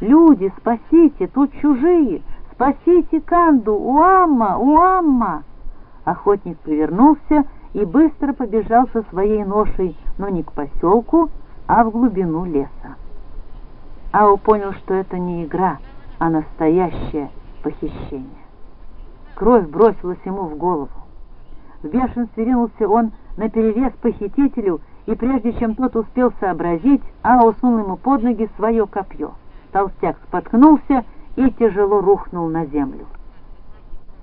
Люди, спасите, тут чужие! Спасите Канду! Уамма! Уамма!» Охотник повернулся и быстро побежал со своей ношей, но не к поселку, а в глубину леса. Ау понял, что это не игра, а настоящее похищение. Кровь бросилась ему в голову. В бешенстве ринулся он на перерез похитителю, и прежде чем тот успел сообразить, Ао сунул ему под ноги свое копье. Толстяк споткнулся и тяжело рухнул на землю.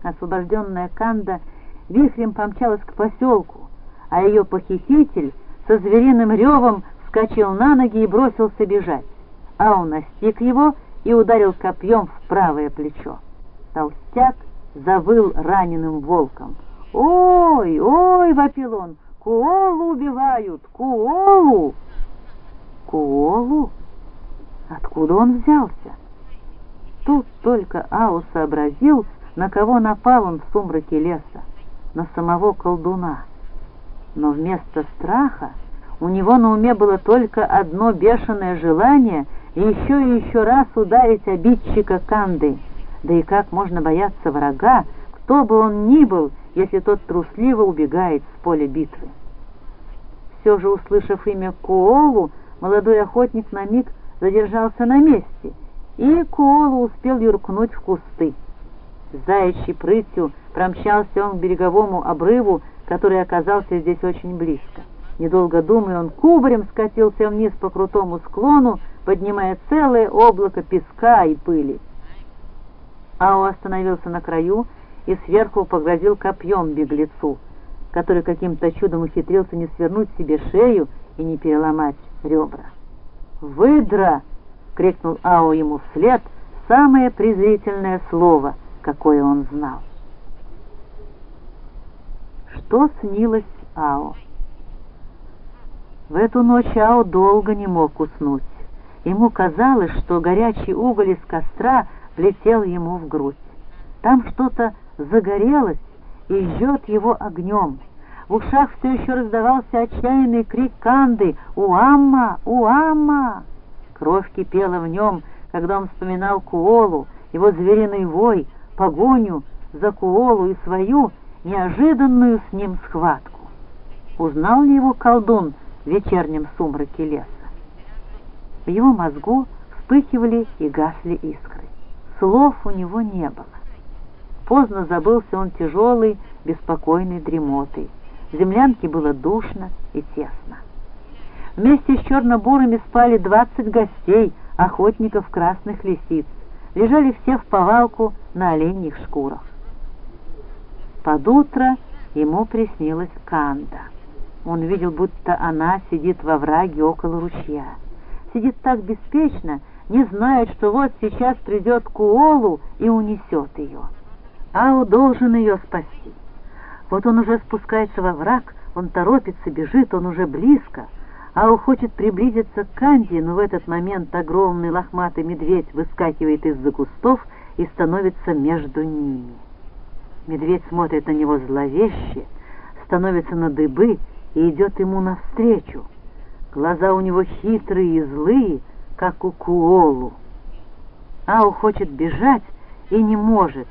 Освобожденная Канда вихрем помчалась к поселку, а ее похититель со звериным ревом вскочил на ноги и бросился бежать. Ау настиг его и ударил копьем в правое плечо. Толстяк завыл раненым волком. «Ой, ой!» — вопил он. «Куолу убивают! Куолу!» «Куолу? Откуда он взялся?» Тут только Ау сообразил, на кого напал он в сумраке леса, на самого колдуна. Но вместо страха у него на уме было только одно бешеное желание еще и еще раз ударить обидчика Канды. Да и как можно бояться врага, кто бы он ни был, если тот трусливо убегает с поля битвы? Все же, услышав имя Куолу, молодой охотник на миг задержался на месте, и Куолу успел юркнуть в кусты. Заячьей прытью промчался он к береговому обрыву, который оказался здесь очень близко. Недолго думая, он кубарем скатился вниз по крутому склону, поднимая целое облако песка и пыли. Ао остановился на краю и сверху погрозил копьем беглецу, который каким-то чудом ухитрился не свернуть себе шею и не переломать ребра. «Выдра!» — крикнул Ао ему вслед самое презрительное слово, какое он знал. Что снилось Ао? В эту ночь Ао долго не мог уснуть. Ему казалось, что горячий уголь из костра влетел ему в грудь. Там что-то загорелось и жжет его огнем. В ушах все еще раздавался отчаянный крик Канды «Уамма! Уамма!». Кровь кипела в нем, когда он вспоминал Куолу, его звериный вой, погоню за Куолу и свою неожиданную с ним схватку. Узнал ли его колдун в вечернем сумраке леса? В его мозгу вспыхивали и гасли искры. Слов у него не было. Поздно забылся он тяжелой, беспокойной дремотой. Землянке было душно и тесно. Вместе с черно-бурыми спали двадцать гостей, охотников красных лисиц. Лежали все в повалку на оленьих шкурах. Под утро ему приснилась Канда. Он видел, будто она сидит во враге около ручья сидит так беспечно, не знает, что вот сейчас придет Куолу и унесет ее. Ау должен ее спасти. Вот он уже спускается во враг, он торопится, бежит, он уже близко. Ау хочет приблизиться к Канди, но в этот момент огромный лохматый медведь выскакивает из-за кустов и становится между ними. Медведь смотрит на него зловеще, становится на дыбы и идет ему навстречу. Глаза у него хитрые и злые, как у Куолу. Ау хочет бежать и не может,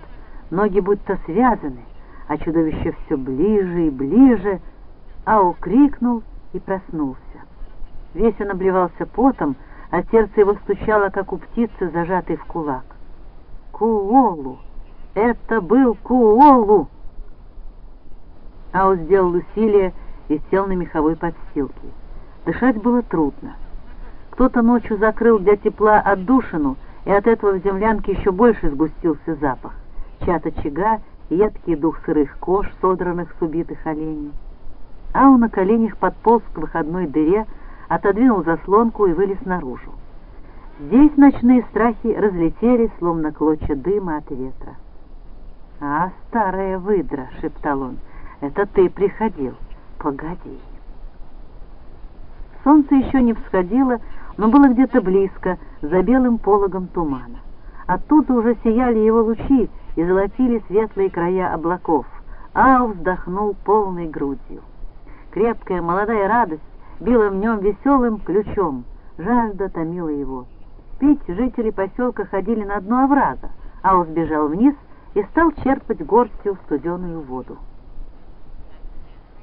ноги будто связаны, а чудовище все ближе и ближе. Ау крикнул и проснулся. Весь он обливался потом, а сердце его стучало, как у птицы, зажатой в кулак. Куолу! Это был Куолу! Ау сделал усилие и сел на меховой подстилке. Дышать было трудно. Кто-то ночью закрыл для тепла отдушину, и от этого в землянке еще больше сгустился запах. Чат очага, едкий дух сырых кож, содранных с убитых оленей. Ау на коленях подполз к выходной дыре, отодвинул заслонку и вылез наружу. Здесь ночные страхи разлетелись, словно клочья дыма от ветра. «А, старая выдра!» — шептал он. «Это ты приходил. Погоди!» Солнце еще не всходило, но было где-то близко, за белым пологом тумана. Оттуда уже сияли его лучи и золотили светлые края облаков. Ау вздохнул полной грудью. Крепкая молодая радость била в нем веселым ключом. Жажда томила его. пить, жители поселка ходили на дно оврага, Ао сбежал вниз и стал черпать горстью студеную воду.